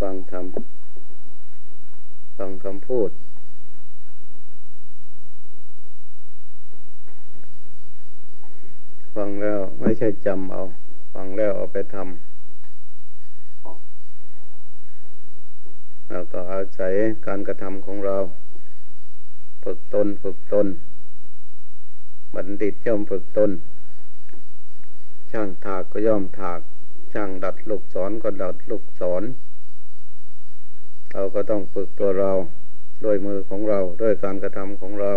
ฟังธรรมฟังคำพูด ฟังแล้วไม่ใช่จำเอา ฟังแล้วเอาไปทำแล้วก็อาศัยการกระทำของเรา ฝึกตนฝึกตน บัณฑิตย่อมฝึกตน ช่างถากก็ย่อมถาก ช่างดัดลูกศรก็ดัดลูกศร เราก็ต้องฝึกตัวเราด้วยมือของเราด้วยการกระทำของเรา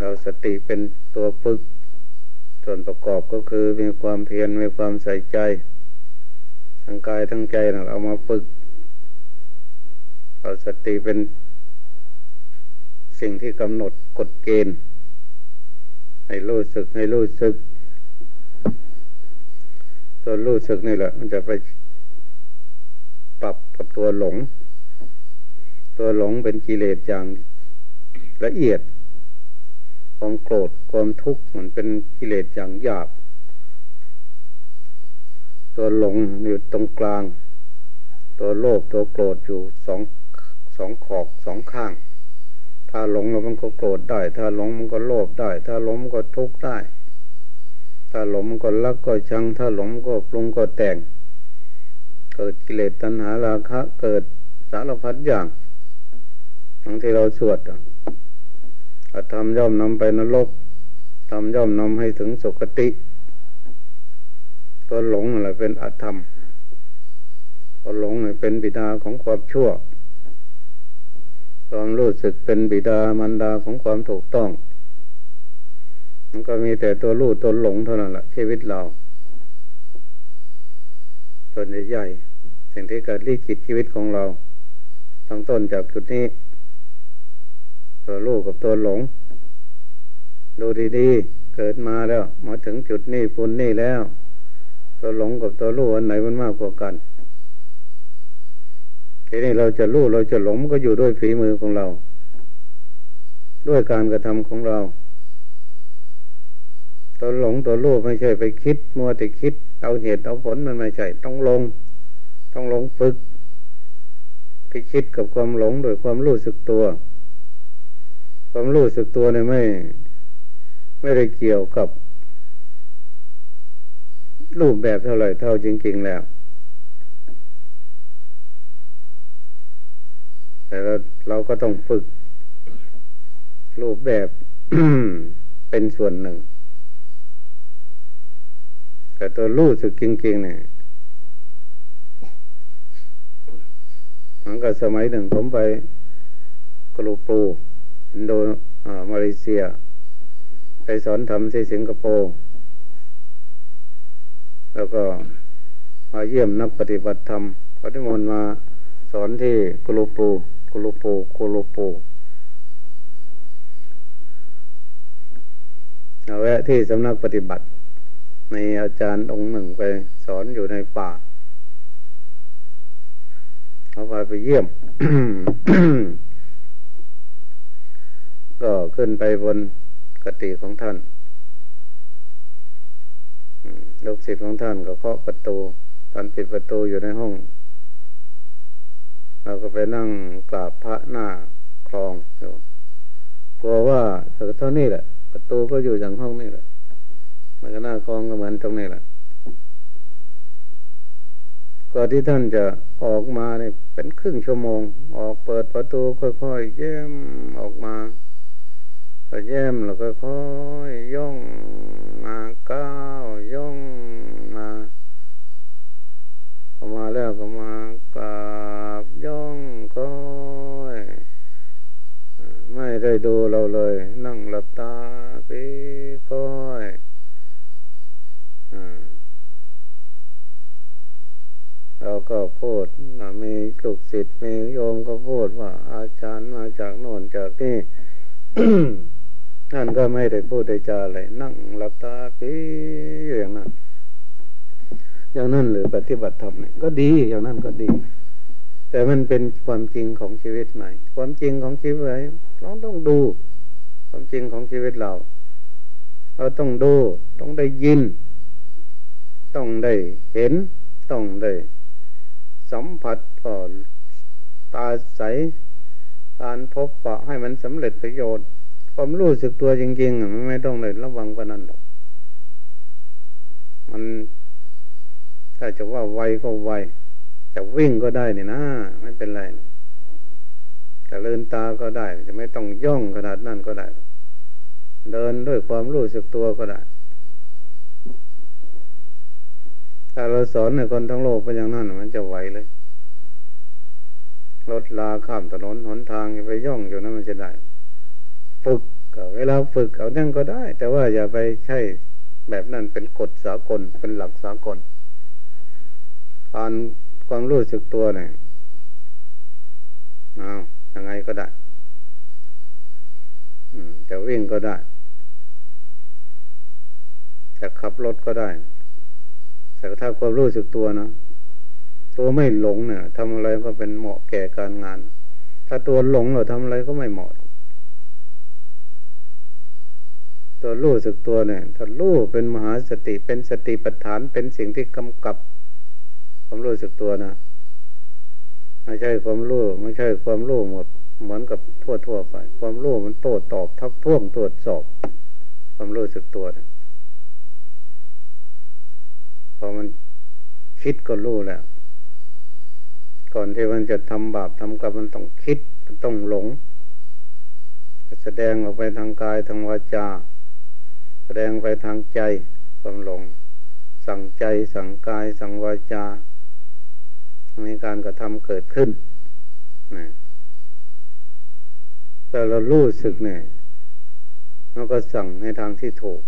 เราสติเป็นตัวฝึก ส่วนประกอบก็คือมีความเพียรมีความใส่ใจ ทั้งกายทั้งใจนะเอามาฝึกเอาสติเป็นสิ่งที่กำหนดกฎเกณฑ์ ให้รู้สึกให้รู้สึกตัวรู้สึกนี่แหละ มันจะไปปรับกับตัวหลง ตัวหลงเป็นกิเลสอย่างละเอียด ความโกรธความทุกข์มันเป็นกิเลสอย่างหยาบ ตัวหลงอยู่ตรงกลาง ตัวโลภตัวโกรธอยู่สองสองขอกสองข้าง ถ้าหลงแล้วมันก็โกรธได้ ถ้าหลงมันก็โลภได้ ถ้าหลงมันก็ทุกข์ได้ ถ้าหลงมันก็รักก็ชัง ถ้าหลงก็ปรุงก็แต่ง เกิดกิเลสตัณหาราคะ เกิดสารพัดอย่างทั้งที่เราสวดอธรรมย่อมนำไปนรกธรรมย่อมนำให้ถึงสุคติ ตัวหลงอะไรเป็นอธรรมตัวหลงเป็นบิดาของความชั่ว ความรู้สึกเป็นบิดามันดาของความถูกต้อง มันก็มีแต่ตัวรู้ตัวหลงเท่านั้นแหละชีวิตเราตัวใหญ่สิ่งที่เกิดลีกิตชีวิตของเราตั้งต้นจากจุดนี้ ตัวรู้กับตัวหลง ดูดีๆ เกิดมาแล้ว มาถึงจุดนี้ปุนนี่แล้ว ตัวหลงกับตัวรู้อันไหนมันมากกว่ากัน ทีนี้เราจะรู้เราจะหลงก็อยู่ด้วยฝีมือของเรา ด้วยการกระทำของเรา ตัวหลงตัวรู้ไม่ใช่ไปคิด มัวแต่คิด เอาเหตุเอาผลมันไม่ใช่ต้องลง ต้องลงฝึกไปคิดกับความหลงโดยความรู้สึกตัว ความรู้สึกตัวเนี่ยไม่ ไม่ได้เกี่ยวกับรูปแบบเท่าไหร่เท่าจริงๆแล้ว แต่ เราก็ต้องฝึก รูปแบบเป็นส่วนหนึ่ง แต่ตัวรู้สึกจริงๆเนี่ยมันก็สมัยหนึ่งผมไปกลูปูอินโดมาเลเซีย ไปสอนทำที่สิงคโปร์แล้วก็มาเยี่ยมนักปฏิบัติธรรมเขาที่มนมาสอนที่กลูปู กลูปูกลูปูเอาแวะที่สำนักปฏิบัติมีอาจารย์องค์หนึ่งไปสอนอยู่ในป่าเขาไปไปเยี่ยม ก็ขึ้นไปบนกติของท่านลูกศิษย์ของท่านก็เคาะประตู ตอนปิดประตูอยู่ในห้อง เราก็ไปนั่งกราบพระหน้าคลองอยู่กลัวว่าเท่านี้แหละ ประตูก็อยู่อย่างห้องนี่แหละมันก็หน้าคลองก็เหมือนตรงนี้แหละก่อนที่ท่านจะออกมาเนี่ยเป็นครึ่งชั่วโมง ออกเปิดประตูค่อยๆแย้มออกมาก็แย้มแล้วก็ค่อยย่องมาก้าวย่องมาออกมาแล้วก็มาบย่องค่อย ไม่ได้ดูเราเลย นั่งหลับตาไปค่อยเราก็พูดมีลูกศิษย์มีโยมก็พูดว่า อาจารย์มาจากโน่นจากนี่นั่นก็ไม่ได้พูดได้จาอะไรนั่งหลับตาปีอย่างนั้น อย่างนั้นหรือปฏิบัติธรรมเนี่ยก็ดี อย่างนั้นก็ดี แต่มันเป็นความจริงของชีวิตไหนความจริงของชีวิตไหนเราต้องดู ความจริงของชีวิตเรา เราต้องดู ต้องได้ยิน ต้องได้เห็น ต้องได้สัมผัสก็ตาใสการพบปะให้มันสำเร็จประโยชน์ ความรู้สึกตัวจริงๆมันไม่ต้องเลยระวังกว่านั้นหรอก มันถ้าจะว่าไวก็ไว จะวิ่งก็ได้นี่นะไม่เป็นไรนะจะเลินตาก็ได้ จะไม่ต้องย่องขนาดนั้นก็ได้ เดินด้วยความรู้สึกตัวก็ได้ถ้าเราสอนในคนทั้งโลกไปอย่างนั้นมันจะไหวเลยรถลาข้ามถนนหนทางไปย่องอยู่นั้นมันจะได้ ฝึกเวลาฝึกเอานั่งก็ได้ แต่ว่าอย่าไปใช่แบบนั้นเป็นกฎสากลเป็นหลักสากลการ ความรู้สึกตัวเนี่ยเอายังไงก็ได้จะวิ่งก็ได้ จะขับรถก็ได้ แต่ถ้าความรู้สึกตัวนะตัวไม่หลงเนี่ยทำอะไรก็เป็นเหมาะแก่การงาน ถ้าตัวหลงเราทำอะไรก็ไม่เหมาะ ตัวรู้สึกตัวเนี่ย ถ้ารู้เป็นมหาสติเป็นสติปัฏฐานเป็นสิ่งที่กำกับ ความรู้สึกตัวนะไม่ใช่ความรู้ไม่ใช่ความรู้หมดเหมือนกับทั่วทั่วไป ความรู้มันโต้ตอบทักท้วงตรวจสอบ ความรู้สึกตัวนะพอมันคิดก็รู้แล้ว ก่อนที่มันจะทำบาปทำกรรมมันต้องคิดมันต้องหลง แสดงออกไปทางกายทางวาจา แสดงไปทางใจความหลง สั่งใจสั่งกายสั่งวาจา มีการกระทำเกิดขึ้นนะแต่เรารู้สึกเนี่ยเราก็สั่งในทางที่ถูก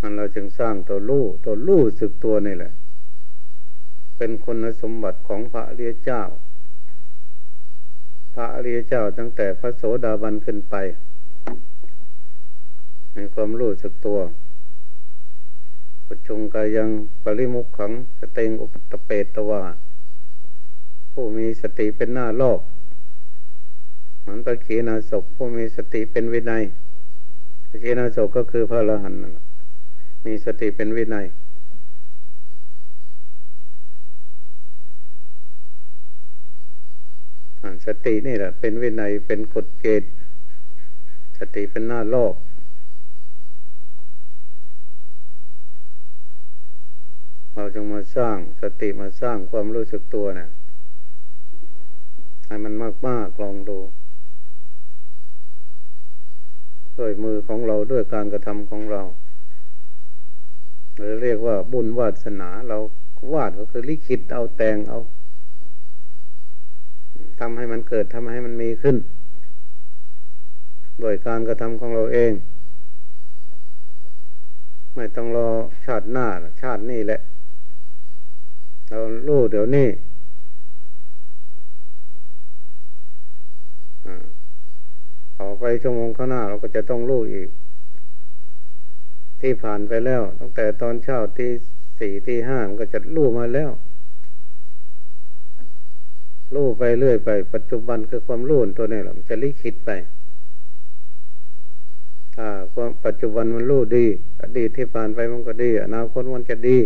มันเราจึงสร้างตัวรู้ตัวรู้สึกตัวนี่แหละ เป็นคุณสมบัติของพระอริยเจ้า พระอริยเจ้าตั้งแต่พระโสดาบันขึ้นไป ในความรู้สึกตัว ปุจงกายังปริมุขขัง สเตงอุปตเปตวาผู้มีสติเป็นหน้าโลกเหมือนพระขีณาสกผู้มีสติเป็นวินัยพระขีณาสกก็คือพระอรหันต์มีสติเป็นวินัยสตินี่แหละเป็นวินัยเป็นกฎเกณฑ์สติเป็นหน้าโลก เราจึงมาสร้างสติมาสร้างความรู้สึกตัวเนะี่ยให้มันมากมากลองดู ด้วยมือของเราด้วยการกระทำของเราหรือเรียกว่าบุญวาสนาเราวาดก็คือลิขิตเอาแต่งเอาทำให้มันเกิดทำให้มันมีขึ้น โดยการกระทำของเราเอง ไม่ต้องรอชาติหน้าชาตินี้แหละ เรารู้เดี๋ยวนี้ต่อไปชั่วโมงข้างหน้าเราก็จะต้องรู้อีก ที่ผ่านไปแล้ว ตั้งแต่ตอนเช้าที่สี่ที่ห้ามันก็จะรู้มาแล้วรู้ไปเรื่อยไป ปัจจุบันคือความรู้ตัวนี้แหละมันจะลิขิตไปถ้าความปัจจุบันมันรู้ดีอดีตที่ผ่านไปมันก็ดี อนาคตมันจะดี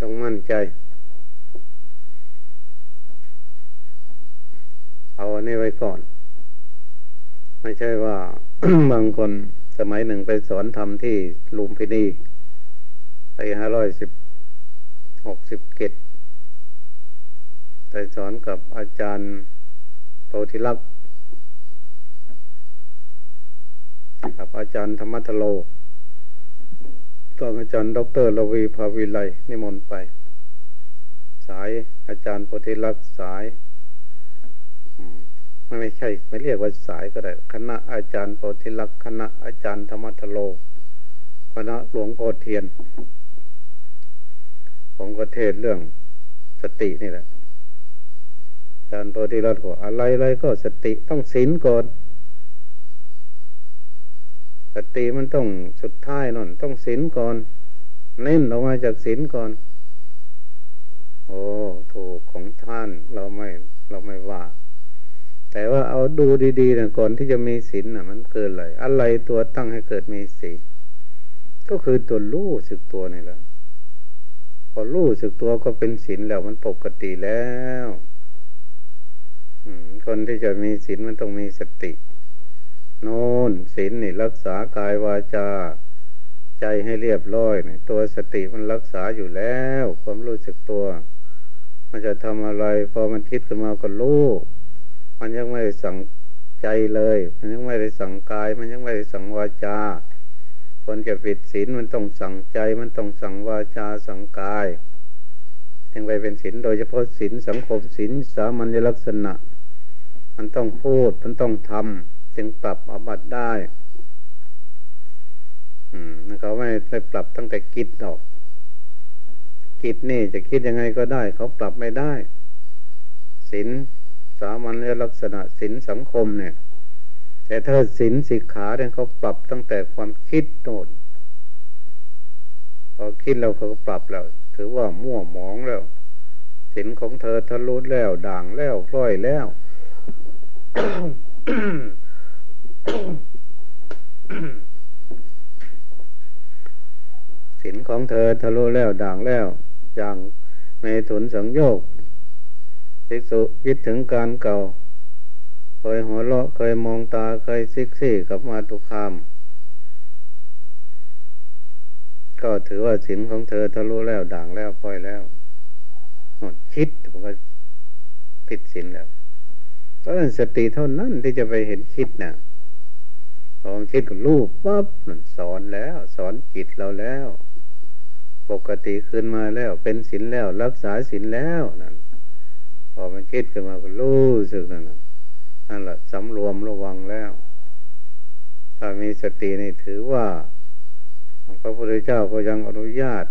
ต้องมั่นใจ เอาอันนี้ไว้ก่อน ไม่ใช่ว่า บางคนสมัยหนึ่งไปสอนทำที่ลุมพินีไปห้าร้อยสิบหกสิบเกตได้สอนกับอาจารย์โพธิลักษ์กับอาจารย์ธรรมทโล ต้องอาจารย์ ดรลวีภาวิไลนิมนต์ไป สายอาจารย์โพธิลักษ์สายไม่ไม่ใช่ ไม่เรียกว่าสายก็ได้ คณะอาจารย์โพธิลักษ์คณะอาจารย์ธรรมทโล คณะหลวงพ่อเทียน ผมก็เทศเรื่องสตินี่แหละกาจารย์โพธิรัตก็อะไรอะไรก็สติต้องศีลก่อน สติมันต้องสุดท้ายนั่นต้องศีลก่อน เน้นออกมาจากศีลก่อน โอ้ถูกของท่านเราไม่เราไม่ว่า แต่ว่าเอาดูดีๆนะก่อนที่จะมีศีลนะมันเกิดอะไรอะไรตัวตั้งให้เกิดมีศีลก็คือตัวรู้สึกตัวนี่แหละพอรู้สึกตัวก็เป็นศีลแล้วมันปกติแล้วคนที่จะมีศีลมันต้องมีสติ โน่นศีลนี่รักษากายวาจา ใจให้เรียบร้อยเนี่ยตัวสติมันรักษาอยู่แล้ว ความรู้สึกตัว มันจะทำอะไร พอมันคิดขึ้นมาก็รู้มันยังไม่ได้สั่งใจเลย มันยังไม่ได้สั่งกาย มันยังไม่ได้สั่งวาจา คนจะปิดศีลมันต้องสั่งใจ มันต้องสั่งวาจาสั่งกายยังไปเป็นศีลโดยเฉพาะศีลสังคมศีลสามัญลักษณะ มันต้องพูดมันต้องทำ จึงปรับอบัตได้ อืมเขาไม่ไปปรับตั้งแต่กิจหรอก กิจนี่จะคิดยังไงก็ได้ เขาปรับไม่ได้ศีลสามัญลักษณะศีลสังคมเนี่ย แต่ถ้าศีลสิกขาเนี่ยเขาปรับตั้งแต่ความคิดโน่นพอคิดแล้วเขาก็ปรับแล้ว ถือว่ามั่วหมองแล้วศีลของเธอทะลุแล้วด่างแล้วพร้อยแล้ว ศีลของเธอทะลุแล้วด่างแล้วอย่างเมถุนสังโยกภิกษุคิดถึงการเก่า เคยหัวเราะเคยมองตาเคยซิกซี่กับมาตุคาม ก็ถือว่าสินของเธอทะลุแล้วด่างแล้วปล่อยแล้วหมดคิดผมก็ผิดสินแล้วเพราะสติเท่านั้นที่จะไปเห็นคิดนะ่ะ พอมคิดกับรูปปั๊บสอนแล้ว สอนจิตเราแล้ว ปกติขึ้นมาแล้ว เป็นศีลแล้ว รักษาศีลแล้วนั่นพอมันคิดขึ้นมาก็รู้สึกนั่นนั่นแหละสำรวมระวังแล้ว ถ้ามีสตินี่ถือว่าพระพุทธเจ้าก็ยังอนุญาต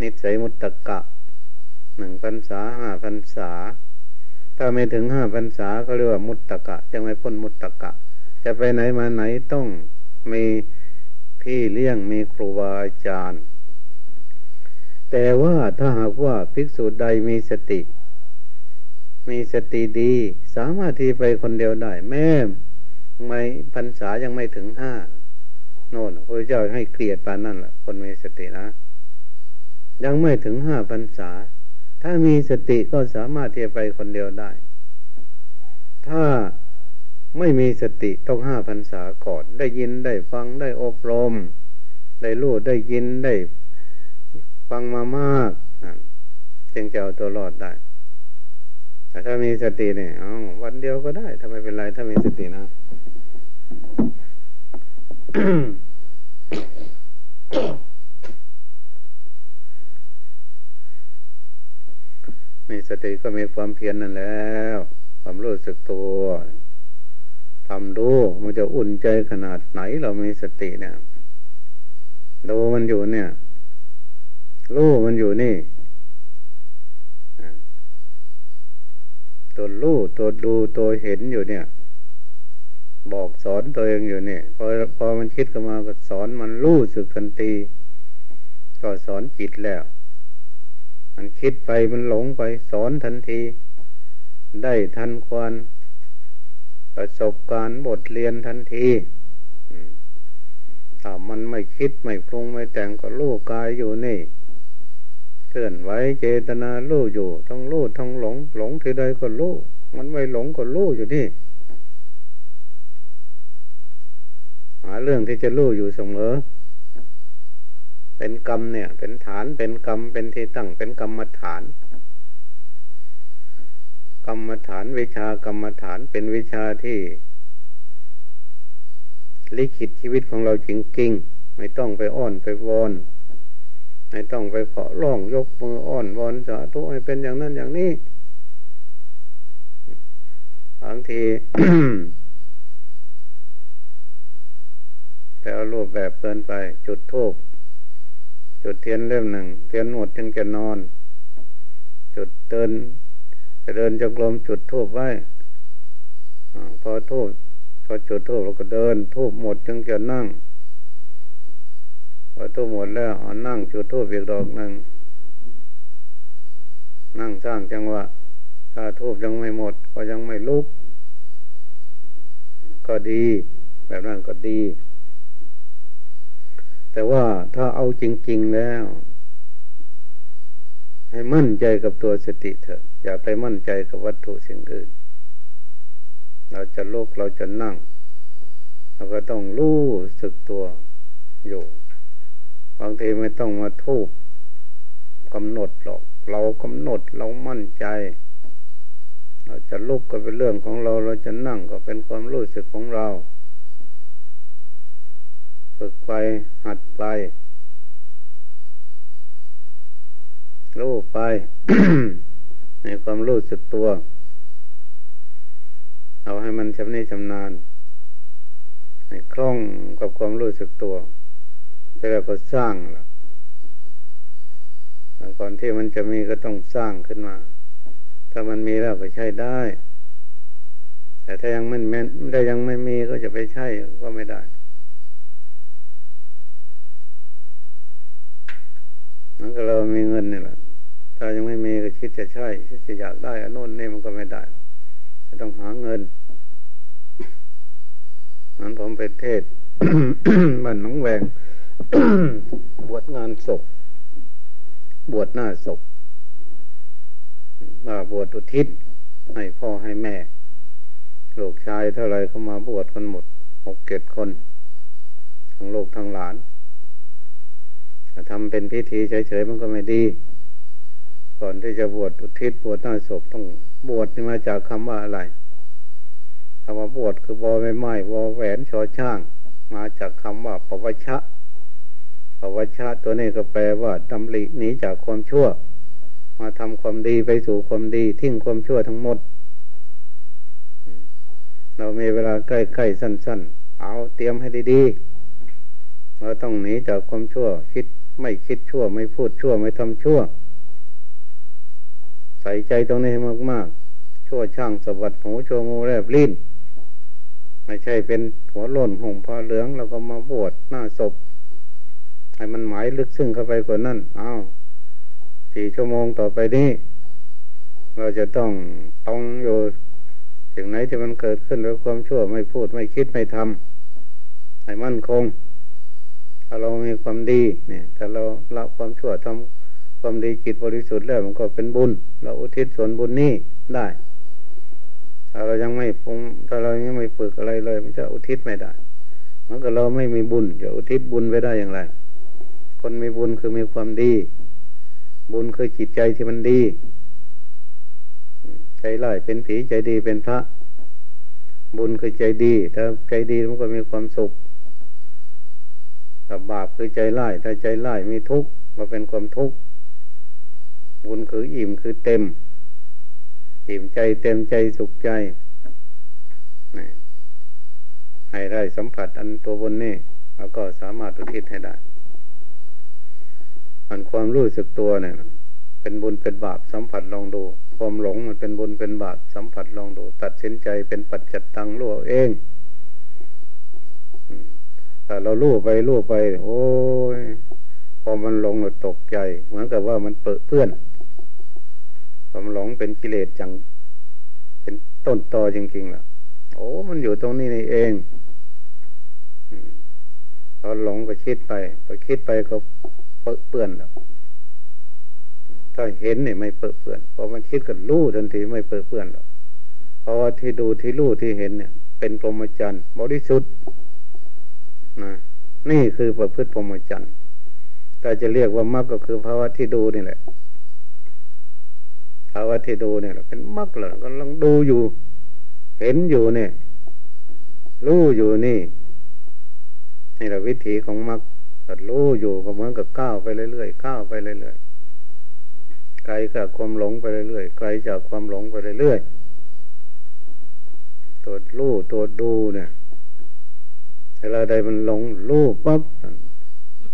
นิสัยมุตตะกะหนึ่งพรรษาห้าพรรษา ถ้าไม่ถึงห้าพรรษาเขาเรียกว่ามุตตะกะยังไม่พ้นมุตตะกะ จะไปไหนมาไหนต้องมีพี่เลี้ยงมีครูบาอาจารย์ แต่ว่าถ้าหากว่าภิกษุใดมีสติ มีสติดี สามารถที่ไปคนเดียวได้ แม่ไม่พรรษายังไม่ถึงห้าโน่นพระเจ้าให้เกลียดปานนั่นแหละคนมีสตินะ ยังไม่ถึงห้าพรรษา ถ้ามีสติก็สามารถที่จะไปคนเดียวได้ ถ้า ไม่มีสติต้องห้าพรรษาก่อน ได้ยินได้ฟังได้อบรม ได้รู้ได้ยินได้ฟังมามากจึงจะเอาตัวรอดได้ แต่ถ้ามีสติเนี่ยเอาวันเดียวก็ได้ทำไมเป็นไรถ้ามีสตินะมีสติก็มีความเพียรนั่นแล้ว ความรู้สึกตัว ทำดูมันจะอุ่นใจขนาดไหนเรามีสติเนี่ยดูมันอยู่เนี่ยรู้มันอยู่นี่ตัวรู้ตัวดูตัวเห็นอยู่เนี่ย บอกสอนตัวเองอยู่เนี่ยพอพอมันคิดขึ้นมาก็สอนมันรู้สึกทันทีก็สอนจิตแล้ว มันคิดไปมันหลงไปสอนทันที ได้ทันควัน ประสบการณ์บทเรียนทันทีถ้ามันไม่คิดไม่ปรุงไม่แต่งก็รู้กายอยู่นี่ เคลื่อนไหวเจตนาลู่อยู่ ทั้งลู่ทั้งหลง หลงที่ใดก็ลู่มันไม่หลงก็ลู่อยู่นี่หาเรื่องที่จะลู่อยู่เสมอ เป็นกรรมเนี่ย เป็นฐานเป็นกรรมเป็นที่ตั้งเป็นกรรมฐาน กรรมฐานวิชากรรมฐานเป็นวิชาที่ ลิขิตชีวิตของเราจริงๆไม่ต้องไปอ้อนไปวอน ไม่ต้องไปขอร้องยกมืออ้อนวอนสาธุให้เป็นอย่างนั้นอย่างนี้บางทีแต่เอารูปแบบเกินไป จุดทูบจุดเทียนเล่มหนึ่ง เทียนหมดจึงจะนอน จุดเดิน จะเดินจะกลมจุดทูบไว้พอทูบพอจุดทูบเราก็เดินทูบหมดจึงจะนั่งพอทูบหมดแล้วนั่งจุดทูบอีกดอกหนึ่งนั่งสร้างจังหวะถ้าทูบยังไม่หมด ก็ยังไม่ลุก ก็ดี แบบนั้นก็ดี แต่ว่าถ้าเอาจริง ๆแล้ว ให้มั่นใจกับตัวสติเถอะ อย่าไปมั่นใจกับวัตถุสิ่งอื่น เราจะลุกเราจะนั่ง เราก็ต้องรู้สึกตัวอยู่ บางทีไม่ต้องมาทูบกำหนดหรอก เรากำหนดเรามั่นใจ เราจะลุกก็เป็นเรื่องของเรา เราจะนั่งก็เป็นความรู้สึกของเรา ฝึกไปหัดไป รู้ไป ในความรู้สึกตัว เอาให้มันชำนิชำนาญ ให้คล่องกับความรู้สึกตัวแล้วก็สร้างล่ะก่อนที่มันจะมีก็ต้องสร้างขึ้นมา ถ้ามันมีแล้วก็ใช้ได้ แต่ถ้ายังไม่แม้ได้ยังไม่มีก็จะไปใช้ก็ไม่ได้มันก็เรามีเงินนี่แหละ ถ้ายังไม่มีก็คิดจะใช่คิดจะอยากได้อันโน้นนี่มันก็ไม่ได้ต้องหาเงินนั้นผมไปเทศบ้านน้องแวง บวชงานศพ บวชหน้าศพมาบวชอุทิศ ให้พ่อให้แม่ ลูกชายเท่าไรก็มาบวชกันหมดหกเกตคน ทั้งลูกทั้งหลานทำเป็นพิธีเฉยๆมันก็ไม่ดี ก่อนที่จะบวชอุทิศบวชหน้าศพต้องบวชนี่มาจากคำว่าอะไรคำว่าบวชคือบอไม่ไม้วอแหวนชอช่าง มาจากคำว่าปวชะปวชะตัวนี้ก็แปลว่าดำริหนีจากความชั่ว มาทำความดีไปสู่ความดีทิ้งความชั่วทั้งหมด เรามีเวลาใกล้ๆสั้น ๆ เอาเตรียมให้ดีๆเราต้องหนีจากความชั่ว คิดไม่คิดชั่ว ไม่พูดชั่วไม่ทำชั่ว ใส่ใจตรงนี้มากๆ ชั่วช่างสวัสดหูชั่วงูแลบลิ้นไม่ใช่เป็นหัวล่นห่มผ้าเหลืองแล้วก็มาบวชหน้าศพให้มันหมายลึกซึ้งเข้าไปกว่านั้นอ้าวสี่ชั่วโมงต่อไปนี้ เราจะต้องต้องอยู่สิ่งไหนที่มันเกิดขึ้นด้วยความชั่วไม่พูดไม่คิดไม่ทำให้มั่นคง ถ้าเรามีความดีเนี่ย ถ้าเราละความชั่วทำ ความดีจิตบริสุทธิ์แล้วมันก็เป็นบุญ เราอุทิศส่วนบุญนี้ได้ถ้าเรายังไม่ปรุงถ้าเรายังไม่ฝึกอะไรเลย มันจะอุทิศไม่ได้ มันก็เราไม่มีบุญจะอุทิศบุญไปได้อย่างไร คนมีบุญคือมีความดี บุญคือจิตใจที่มันดี ใจร้ายเป็นผีใจดีเป็นพระ บุญคือใจดี ถ้าใจดีมันก็มีความสุขถ้าบาปคือใจไล่ถ้าใจไล่มีทุกข์ก็เป็นความทุกข์ บุญคืออิ่มคือเต็ม อิ่มใจเต็มใจสุขใจให้ได้สัมผัสอันตัวบนนี่แล้วก็สามารถอุทิศให้ได้อันความรู้สึกตัวเนี่ยเป็นบุญเป็นบาปสัมผัสลองดู ความหลงมันเป็นบุญเป็นบาปสัมผัสลองดู ตัดสินใจเป็นปัจจัตตังรู้เองถ้าเราลู่ไปลู่ไป โอ้ยพอมันลงเราตกใจ เหมือนกับว่ามันเปิดเพื่อน ความหลงเป็นกิเลสจัง เป็นต้นตอจริงๆล่ะ โอ้ มันอยู่ตรงนี้นี่เองพอหลงไปคิดไปไปคิดไปก็เปื้อเปื้อนแล้วถ้าเห็นเนี่ยไม่เปื้อเปื้อนพอมันคิดกับรู้ทันทีไม่เปื้อเปื้อนหรอกเพราะว่าที่ดูที่รู้ที่เห็นเนี่ย เป็นพรหมจรรย์บริสุทธิ์นะนี่คือประพฤติพรหมจรรย์แต่จะเรียกว่ามรรคก็คือภาวะที่ดูนี่แหละ ภาวะที่ดูเนี่ยเป็นมรรคเหรอกำลังดูอยู่ เห็นอยู่เนี่ย รู้อยู่นี่นี่แหละวิถีของมรรคแต่รู้อยู่ก็เหมือนกับก้าวไปเรื่อยๆก้าวไปเรื่อยๆไกลจากความหลงไปเรื่อยๆไกลจากความหลงไปเรื่อยๆตัวรู้ตัวดูเนี่ยเวลาใดมันหลงรูปปั๊บ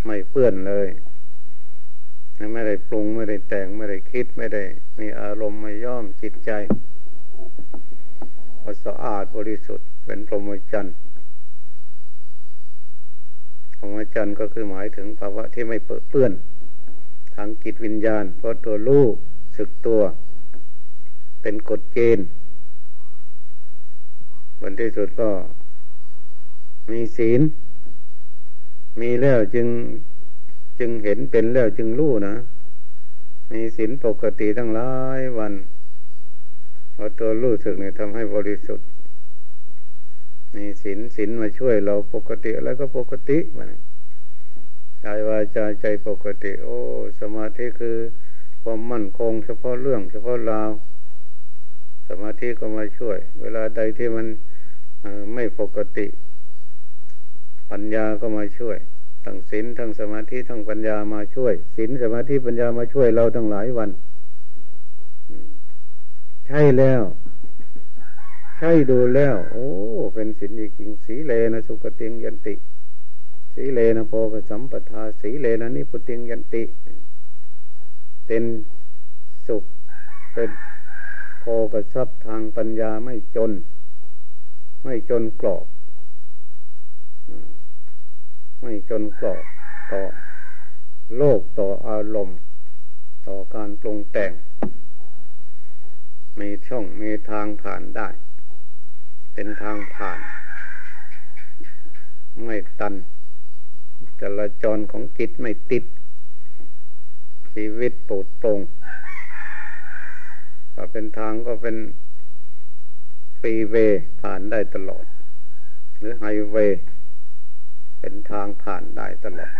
ไม่เปื้อนเลย ไม่ได้ปรุงไม่ได้แต่งไม่ได้คิดไม่ได้ มีอารมณ์ไม่ย่อมจิตใจสะอาดบริสุทธิ์เป็นพรหมจรรย์พรหมจรรย์ก็คือหมายถึงภาวะที่ไม่เปื้อนทางกิจวิญญาณ เพราะตัวลูกสึกตัว เป็นกฎเกณฑ์บนที่สุดก็มีศีล มีแล้วจึง จึงเห็นเป็นแล้วจึงรู้นะ มีศีลปกติทั้งหลายวันเอาตัวรู้สึกเนี่ยทำให้บริสุทธิ์มีศีลศีลมาช่วยเราปกติแล้วก็ปกติมันกายวาจาใจปกติ โอ้ สมาธิคือความมั่นคง เฉพาะเรื่อง เฉพาะราวสมาธิก็มาช่วย เวลาใดที่มันไม่ปกติ ปัญญาก็มาช่วย ทั้งศีลทั้งสมาธิทั้งปัญญามาช่วยศีลสมาธิปัญญามาช่วยเราทั้งหลายวันใช่แล้ว ใช่ดูแล้ว โอ้ เป็นศีลจริงสีเลนะสุกติงยันติสีเลนะโพกสัมปทาสีเลนะนิพุติงยันติ เป็นสุขเป็นโพกทรัพย์ทางปัญญาไม่จน ไม่จนกรอก ไม่จนกรอบต่อโลกต่ออารมณ์ ต่อการปรุงแต่ง มีช่องมีทางผ่านได้ เป็นทางผ่าน ไม่ตันจราจรของจิตไม่ติด ชีวิตปูดตรงถ้าเป็นทางก็เป็นฟรีเวย์ผ่านได้ตลอด หรือไฮเวย์ เป็นทางผ่านได้ตลอด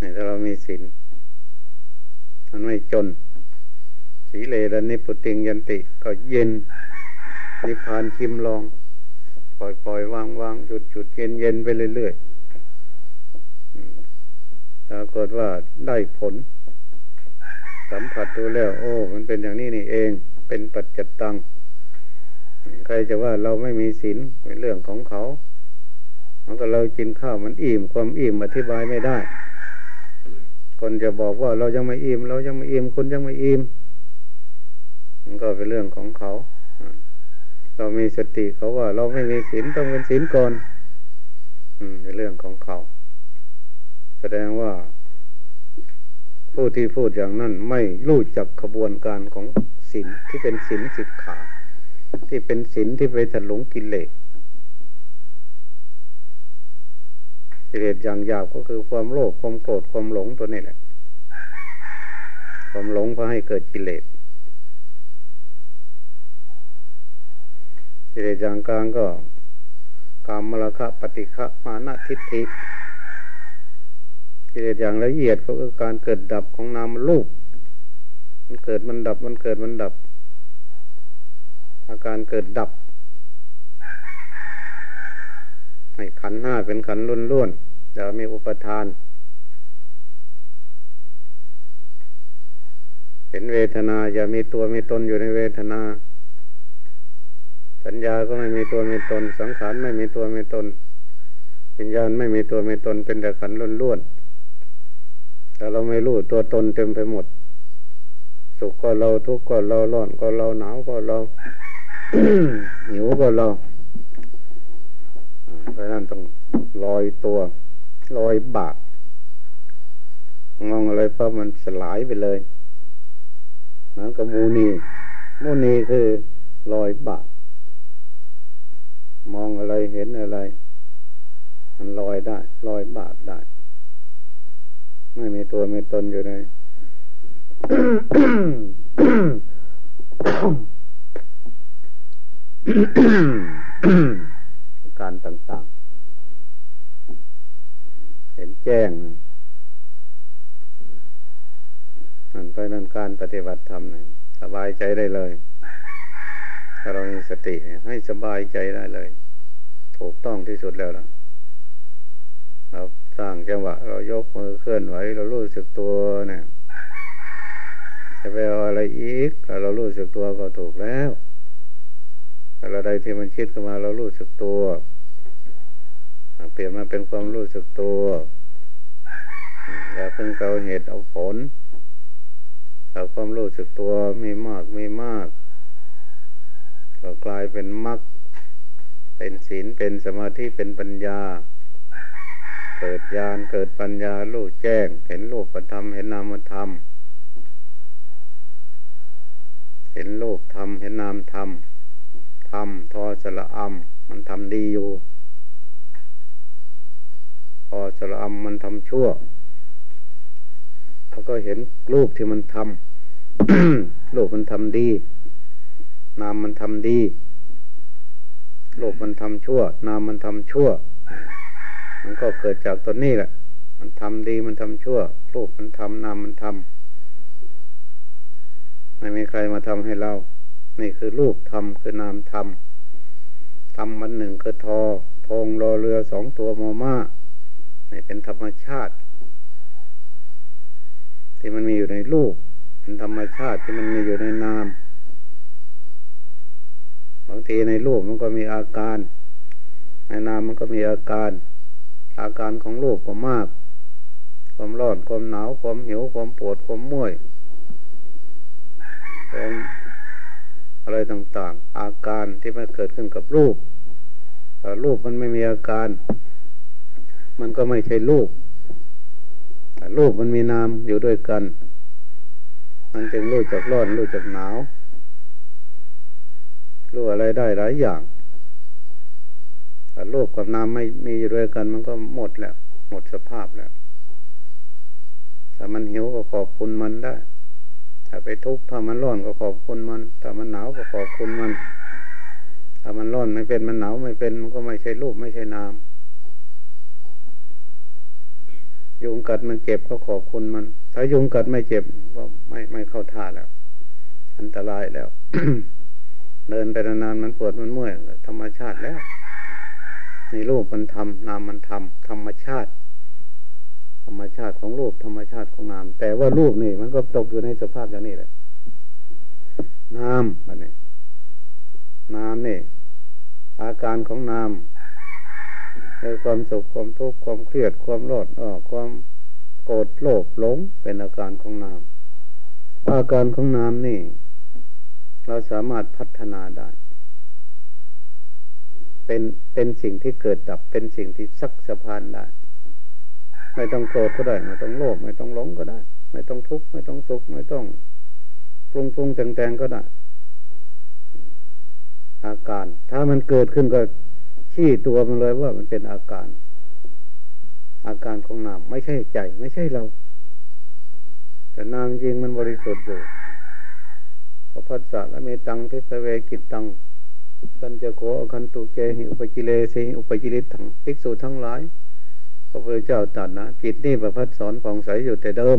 ถ้าเรามีศีลมันไม่จน สีเลรนิพุติงยันติ ก็เย็น นิพพานคิมลอง ปล่อยปล่อยวางวางจุดจุดเย็นเย็นไปเรื่อยๆปรากฏว่าได้ผล สัมผัสดูแล้ว โอ้ มันเป็นอย่างนี้นี่เอง เป็นปัจจตัง ใครจะว่าเราไม่มีศีลเป็นเรื่องของเขามันก็เรากินข้าวมันอิ่มความอิ่มอธิบายไม่ได้ คนจะบอกว่าเรายังไม่อิ่มเรายังไม่อิ่มคนยังไม่อิ่มมันก็เป็นเรื่องของเขา เรามีสติเขาว่า เราไม่มีศีลต้องเป็นศีลก่อนอืมเป็นเรื่องของเขา แสดงว่าผู้ที่พูดอย่างนั้นไม่รู้จักขบวนการของศีลที่เป็นศีลสิกขา ที่เป็นศีลที่ไปถลุงกิเลสกิเลสอย่างหยาบก็คือความโลภความโกรธความหลงตัวนี้แหละ ความหลงพาให้เกิดกิเลสกิเลสอย่างกลางก็กามมลคะปฏิฆะมานะทิฏฐิกิเลสอย่างละเอียดก็คือการเกิดดับของนามรูป มันเกิดมันดับมันเกิดมันดับ อาการเกิดดับ ให้ขันห้าเป็นขันล้วนล้วนจะมีอุปทาน เห็นเวทนา อย่ามีตัวมีตนอยู่ในเวทนา สัญญาก็ไม่มีตัวมีตน สังขารไม่มีตัวมีตนวิญญาณไม่มีตัวมีตนเป็นแต่ขันล้นล้วนแต่เราไม่รู้ตัวตนเต็มไปหมด สุขก็เราทุกข์ก็เราร้อนก็เราหนาวก็เรา หิวก็ราเพราะนั้นต้องลอยตัว ลอยบากมองอะไรปั๊บมันสลายไปเลยเหมือนกับมูนีมูนีคือลอยบากมองอะไรเห็นอะไร มันลอยได้ ลอยบากได้ ไม่มีตัวไม่ตนอยู่ใน การต่างๆ เห็นแจ้งนั่นไปนั่นการปฏิบัติธรรมนะสบายใจได้เลยถ้าเรามีสติให้สบายใจได้เลย ถูกต้องที่สุดแล้วล่ะเราสร้างจังหวะ เรายกมือเคลื่อนไหวเรารู้สึกตัวเนี่ยจะไปเอาอะไรอีกถ้าเรารู้สึกตัวก็ถูกแล้ว อะไรใดที่มันคิดขึ้นมาเรารู้สึกตัวเปลี่ยนมาเป็นความรู้สึกตัวอย่าเพิ่งเกาเหตุเอาผลถ้าความรู้สึกตัวมีมากมีมากก็กลายเป็นมรรคเป็นศีลเป็นสมาธิเป็นปัญญา เกิดญาณเกิดปัญญารู้แจ้ง เห็นรูปธรรมเห็นนามธรรม เห็นรูปธรรมเห็นนามธรรม ทำทอสละอัมมันทำดีอยู่พอสระอำมันทำชั่วเขาก็เห็นรูปที่มันทำรูปมันทำดี นามมันทำดีรูปมันทำชั่ว นามมันทำชั่ว มันก็เกิดจากตัวนี้แหละ มันทำดีมันทำชั่วรูปมันทำนามมันทำไม่มีใครมาทำให้เรา นี่คือรูปทำคือนามทำทำมันหนึ่งคือทอทองรอเรือสองตัวโมมานี่เป็นธรรมชาติ ที่มันมีอยู่ในรูปเป็นธรรมชาติที่มันมีอยู่ในนามบางทีในรูปมันก็มีอาการ ในนามมันก็มีอาการ อาการของรูปก็มาก ความร้อนความหนาวความหิวความปวดความเมื่อยความ อะไรต่างๆ อาการที่มันเกิดขึ้นกับรูปรูปมันไม่มีอาการ มันก็ไม่ใช่รูปรูปมันมีนามอยู่ด้วยกัน มันจึงรู้จักร้อนรู้จักหนาวรู้อะไรได้หลายอย่างแต่โลกกับนามไม่มีอยู่ด้วยกัน มันก็หมดแล้ว หมดสภาพแล้วถ้ามันหิวก็ขอบคุณมันได้ ถ้าไปทุกข์ถ้ามันร้อนก็ขอบคุณมัน ถ้ามันหนาวก็ขอบคุณมัน ถ้ามันร้อนไม่เป็นมันหนาวไม่เป็นมันก็ไม่ใช่รูปไม่ใช่นามยุงกัดมันเจ็บก็ขอบคุณมัน ถ้ายุงกัดไม่เจ็บก็ไม่ไม่เข้าท่าแล้ว อันตรายแล้ว เดินไปนานๆมันปวดมันเมื่อยธรรมชาติแล้วในรูปมันทำนามมันทำธรรมชาติ ธรรมชาติของรูปธรรมชาติของนาม แต่ว่ารูปนี่ มันก็ตกอยู่ในสภาพอย่างนี้แหละนามมันนี่นามนี่ อาการของนามในความสุขความทุกข์ความเครียดความรอดออความโกรธโลภหลงเป็นอาการของนาม อาการของนามนี่ เราสามารถพัฒนาได้ เป็นเป็นสิ่งที่เกิดดับเป็นสิ่งที่ซักสะพานได้ ไม่ต้องโกรธก็ได้ ไม่ต้องโลภไม่ต้องหลงก็ได้ ไม่ต้องทุกข์ไม่ต้องสุขไม่ต้องปรุงปรุงแต่งแต่งก็ได้ อาการ ถ้ามันเกิดขึ้นก็ชี้ตัวมันเลยว่ามันเป็นอาการ อาการของนามไม่ใช่ใจ ไม่ใช่เรา แต่นามจริงมันบริสุทธิ์อยู่พระพัสสะและเมตังพิสเวกิตตังสันจะโขอคันตุเจหิอุปจิเลสิอุปจิริถังภิกษุทั้งหลาย พระพุทธเจ้าตรัสนะจิตนี่ประพัดสอนผ่องใสอยู่แต่เดิม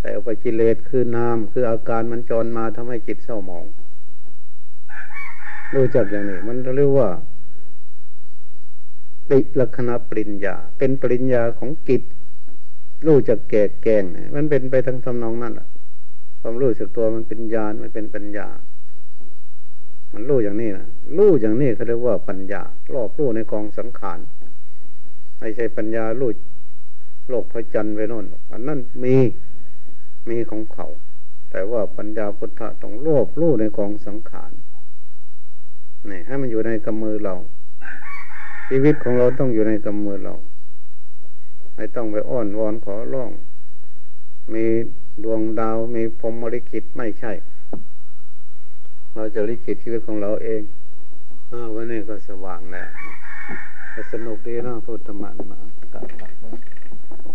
แต่อุปจิเลสคือนามคืออาการมันจรมาทำให้จิตเศร้าหมอง รู้จักอย่างนี้ มันเรียกว่าติลักษณะปริญญา เป็นปริญญาของจิตรู้จักแก่แกงมันเป็นไปทั้งทำนองนั้นแหละความรู้สึกตัวมันเป็นญาณมันเป็นปัญญา มันรู้อย่างนี้นะรู้อย่างนี้เขาเรียกว่าปัญญารอบรู้ในกองสังขาร ไม่ใช่ปัญญารู้โลกพระจันทร์ไปโน่นอันนั้นมีมีของเขา แต่ว่าปัญญาพุทธะต้องรอบรู้ในกองสังขารนี่ให้มันอยู่ในกำมือเรา ชีวิตของเราต้องอยู่ในกำมือเรา ไม่ต้องไปอ้อนวอนขอร้อง มีดวงดาวมีพรมลิขิตไม่ใช่ เราจะลิขิตชีวิตของเราเองอวันนี้ก็สว่างแล้ว สนุกดีนะพุทธมานมากราบ